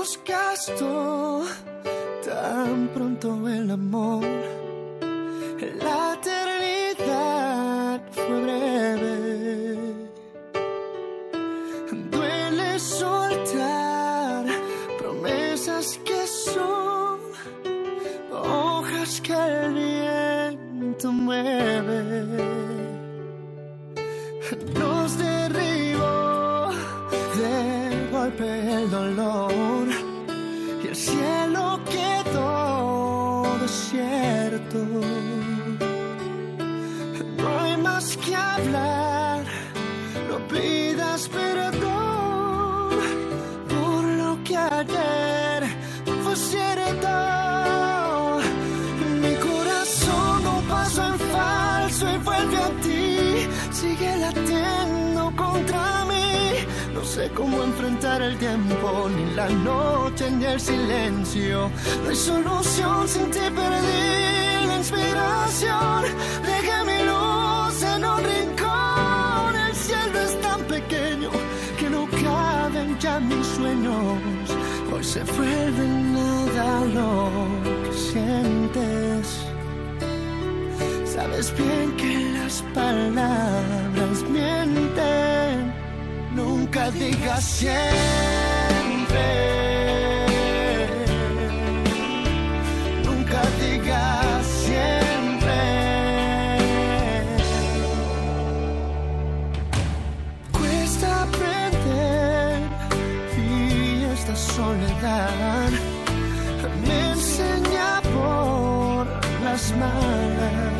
nos tan pronto el amor. La eternidad fue breve. Duele soltar promesas que son hojas que el viento mueve. El cielo quedó desierto. No hay más que hablar, no pidas perdón por lo que ayer fue cierto. Mi corazón no pasó en falso y vuelve a ti, sigue latiendo cómo enfrentar el tiempo, ni la noche, ni el silencio. No hay solución sin ti, perdí la inspiración. Dejé mi luz en un rincón. El cielo es tan pequeño que no caben ya mis sueños. Hoy se vuelve nada lo que sientes. Sabes bien que las palabras mienten. Nunca digas siempre. Nunca digas siempre. Cuesta aprender y esta soledad me enseña por las malas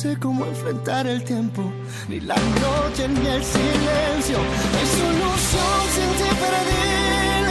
sé cómo enfrentar el tiempo, ni la noche ni el silencio. Hay solución sin ti